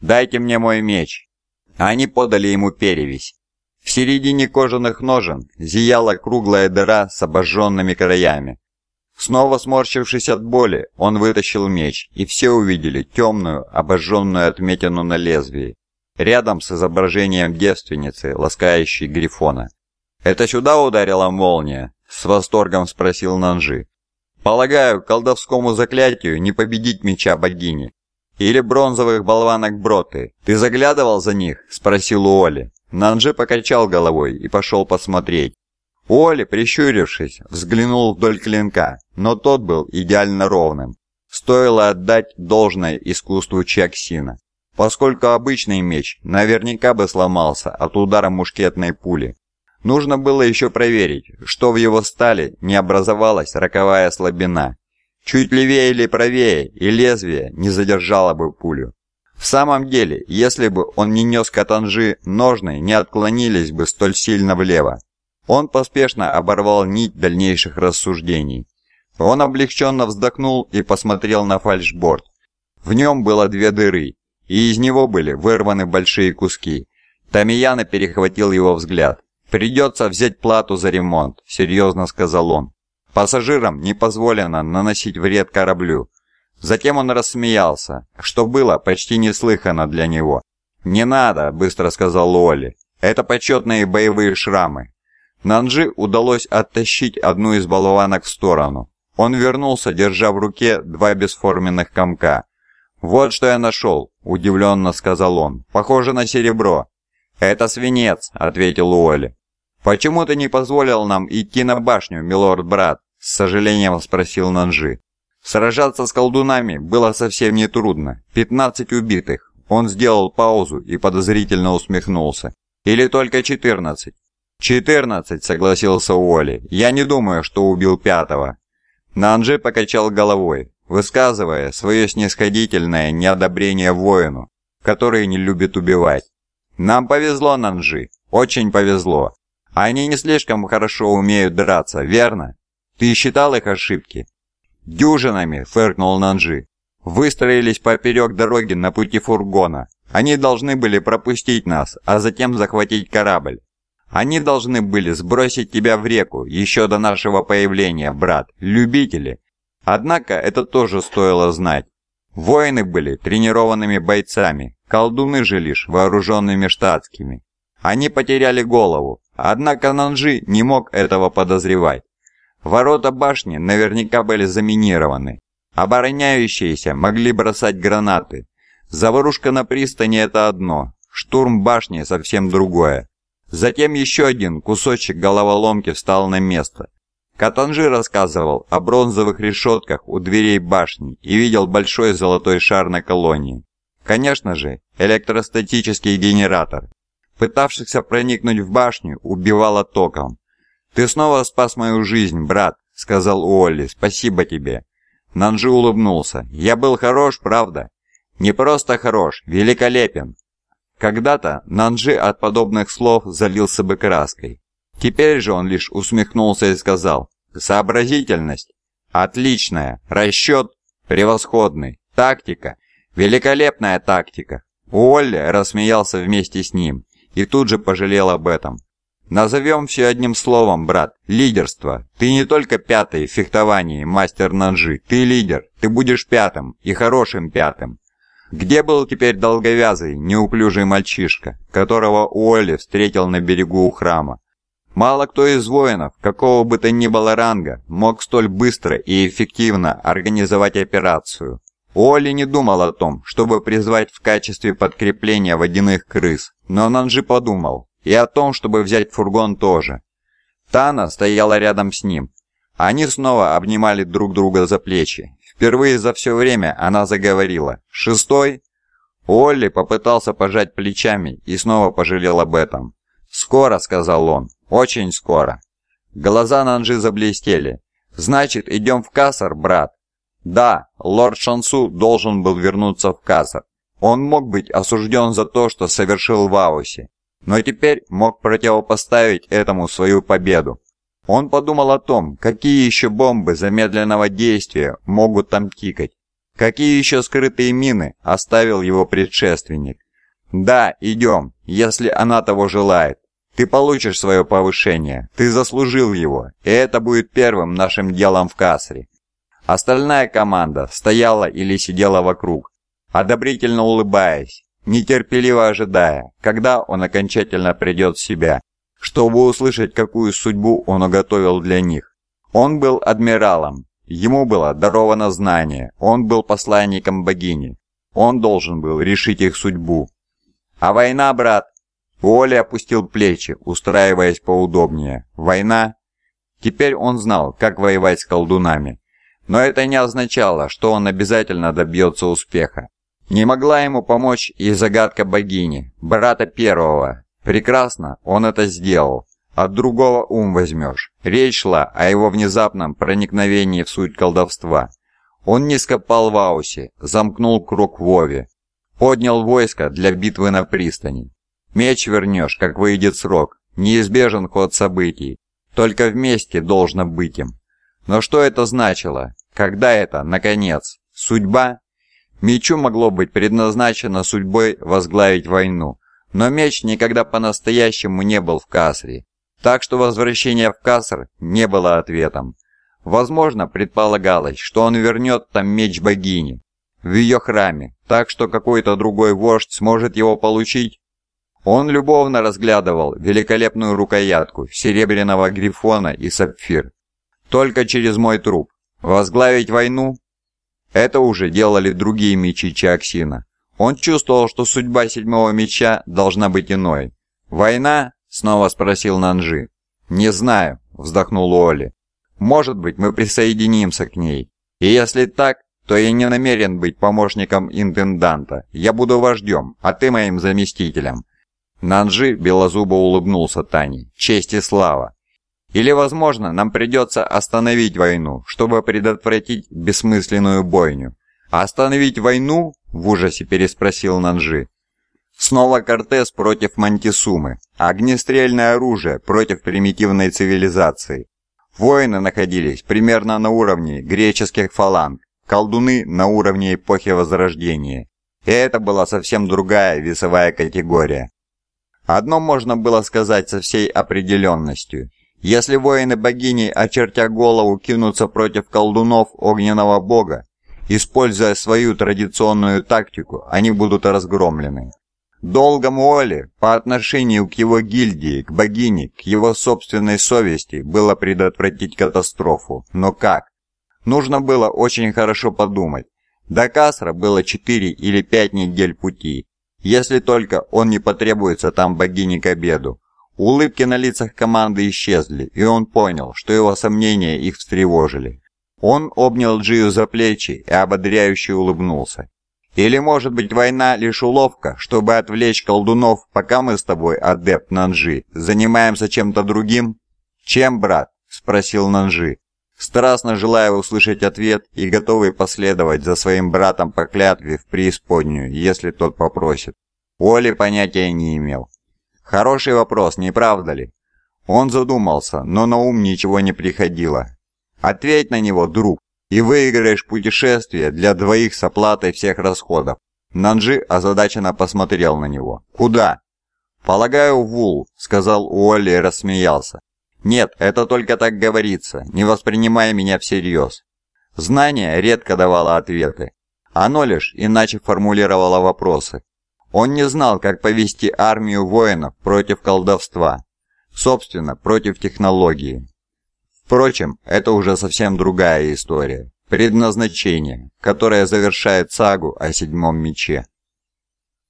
«Дайте мне мой меч». Они подали ему перевесь. В середине кожаных ножен зияла круглая дыра с обожженными краями. Снова сморщившись от боли, он вытащил меч, и все увидели темную, обожженную отметину на лезвии, рядом с изображением девственницы, ласкающей Грифона. «Это сюда ударила молния?» — с восторгом спросил Нанжи. «Полагаю, колдовскому заклятию не победить меча богини. Или бронзовых болванок Броты. Ты заглядывал за них?» — спросил Уолли. Нанжи покачал головой и пошел посмотреть. Уолли, прищурившись, взглянул вдоль клинка, но тот был идеально ровным. Стоило отдать должное искусству Чаксина, поскольку обычный меч наверняка бы сломался от удара мушкетной пули. Нужно было еще проверить, что в его стали не образовалась роковая слабина. Чуть левее или правее, и лезвие не задержало бы пулю. В самом деле, если бы он не нес катанжи, ножны не отклонились бы столь сильно влево. Он поспешно оборвал нить дальнейших рассуждений. Он облегченно вздохнул и посмотрел на фальшборд. В нем было две дыры, и из него были вырваны большие куски. Тамияна перехватил его взгляд. «Придется взять плату за ремонт», — серьезно сказал он. «Пассажирам не позволено наносить вред кораблю». Затем он рассмеялся, что было почти неслыханно для него. «Не надо», — быстро сказал Лоли. «Это почетные боевые шрамы. Нанджи удалось оттащить одну из болванок в сторону. Он вернулся, держа в руке два бесформенных комка. «Вот что я нашел», — удивленно сказал он. «Похоже на серебро». «Это свинец», — ответил Уолли. «Почему ты не позволил нам идти на башню, милорд-брат?» — с сожалением спросил Нанжи. Сражаться с колдунами было совсем нетрудно. Пятнадцать убитых. Он сделал паузу и подозрительно усмехнулся. Или только четырнадцать. «Четырнадцать», — согласился Уолли. «Я не думаю, что убил пятого». Нанджи покачал головой, высказывая свое снисходительное неодобрение воину, который не любит убивать. «Нам повезло, Нанджи, очень повезло. Они не слишком хорошо умеют драться, верно? Ты считал их ошибки?» «Дюжинами», — фыркнул Нанджи. «Выстроились поперек дороги на пути фургона. Они должны были пропустить нас, а затем захватить корабль. Они должны были сбросить тебя в реку еще до нашего появления, брат, любители. Однако это тоже стоило знать. Воины были тренированными бойцами, колдуны же лишь вооруженными штатскими. Они потеряли голову, однако Нанжи не мог этого подозревать. Ворота башни наверняка были заминированы. Обороняющиеся могли бросать гранаты. Заварушка на пристани – это одно, штурм башни – совсем другое. Затем еще один кусочек головоломки встал на место. Катанжи рассказывал о бронзовых решетках у дверей башни и видел большой золотой шар на колонии. Конечно же, электростатический генератор. Пытавшихся проникнуть в башню убивало током. «Ты снова спас мою жизнь, брат», — сказал Уолли, — «спасибо тебе». Нанжи улыбнулся. «Я был хорош, правда?» «Не просто хорош, великолепен. Когда-то Нанджи от подобных слов залился бы краской. Теперь же он лишь усмехнулся и сказал «Сообразительность? Отличная. Расчет? Превосходный. Тактика? Великолепная тактика». Уолли рассмеялся вместе с ним и тут же пожалел об этом. «Назовем все одним словом, брат. Лидерство. Ты не только пятый в фехтовании, мастер Нанджи. Ты лидер. Ты будешь пятым и хорошим пятым. Где был теперь долговязый, неуклюжий мальчишка, которого Уолли встретил на берегу у храма? Мало кто из воинов, какого бы то ни было ранга, мог столь быстро и эффективно организовать операцию. Уолли не думал о том, чтобы призвать в качестве подкрепления водяных крыс, но Нанджи подумал, и о том, чтобы взять фургон тоже. Тана стояла рядом с ним. Они снова обнимали друг друга за плечи, Впервые за все время она заговорила. «Шестой?» Олли попытался пожать плечами и снова пожалел об этом. «Скоро», — сказал он, — «очень скоро». Глаза Нанжи заблестели. «Значит, идем в Кассар, брат?» «Да, лорд Шансу должен был вернуться в Кассар. Он мог быть осужден за то, что совершил в Аусе, но теперь мог противопоставить этому свою победу. Он подумал о том, какие еще бомбы замедленного действия могут там тикать. Какие еще скрытые мины оставил его предшественник? Да, идем, если она того желает. Ты получишь свое повышение, ты заслужил его, и это будет первым нашим делом в Касре. Остальная команда стояла или сидела вокруг, одобрительно улыбаясь, нетерпеливо ожидая, когда он окончательно придет в себя, чтобы услышать, какую судьбу он уготовил для них. Он был адмиралом, ему было даровано знание, он был посланником богини, он должен был решить их судьбу. А война, брат? Уолли опустил плечи, устраиваясь поудобнее. Война? Теперь он знал, как воевать с колдунами. Но это не означало, что он обязательно добьется успеха. Не могла ему помочь и загадка богини, брата первого. Прекрасно, он это сделал. От другого ум возьмешь. Речь шла о его внезапном проникновении в суть колдовства. Он не скопал в Аусе, замкнул круг Вове. Поднял войско для битвы на пристани. Меч вернешь, как выйдет срок. Неизбежен ход событий. Только вместе должно быть им. Но что это значило? Когда это, наконец? Судьба? Мечу могло быть предназначено судьбой возглавить войну, но меч никогда по-настоящему не был в Касре, так что возвращение в Каср не было ответом. Возможно, предполагалось, что он вернет там меч богини, в ее храме, так что какой-то другой вождь сможет его получить. Он любовно разглядывал великолепную рукоятку серебряного грифона и сапфир. Только через мой труп. Возглавить войну? Это уже делали другие мечи Чаксина. Он чувствовал, что судьба седьмого меча должна быть иной. «Война?» — снова спросил Нанжи. «Не знаю», — вздохнул Оли. «Может быть, мы присоединимся к ней. И если так, то я не намерен быть помощником интенданта. Я буду вождем, а ты моим заместителем». Нанжи белозубо улыбнулся Тане. «Честь и слава! Или, возможно, нам придется остановить войну, чтобы предотвратить бессмысленную бойню. А остановить войну? В ужасе переспросил Нанжи. Снова Кортес против Мантисумы, огнестрельное оружие против примитивной цивилизации. Воины находились примерно на уровне греческих фаланг, колдуны на уровне эпохи Возрождения. И это была совсем другая весовая категория. Одно можно было сказать со всей определенностью. Если воины богини, очертя голову, кинутся против колдунов огненного бога, используя свою традиционную тактику, они будут разгромлены. Долгом Уолли по отношению к его гильдии, к богине, к его собственной совести было предотвратить катастрофу. Но как? Нужно было очень хорошо подумать. До Касра было 4 или 5 недель пути, если только он не потребуется там богине к обеду. Улыбки на лицах команды исчезли, и он понял, что его сомнения их встревожили. Он обнял Джию за плечи и ободряюще улыбнулся. «Или, может быть, война лишь уловка, чтобы отвлечь колдунов, пока мы с тобой, адепт Нанжи, занимаемся чем-то другим?» «Чем, брат?» – спросил Нанжи, страстно желая услышать ответ и готовый последовать за своим братом по клятве в преисподнюю, если тот попросит. Оли понятия не имел. Хороший вопрос, не правда ли? Он задумался, но на ум ничего не приходило. Ответь на него, друг, и выиграешь путешествие для двоих с оплатой всех расходов. Нанджи озадаченно посмотрел на него. «Куда?» «Полагаю, Вул», — сказал Уолли и рассмеялся. «Нет, это только так говорится, не воспринимай меня всерьез». Знание редко давало ответы. Оно лишь иначе формулировало вопросы. Он не знал, как повести армию воинов против колдовства, собственно, против технологии. Впрочем, это уже совсем другая история. Предназначение, которое завершает сагу о седьмом мече.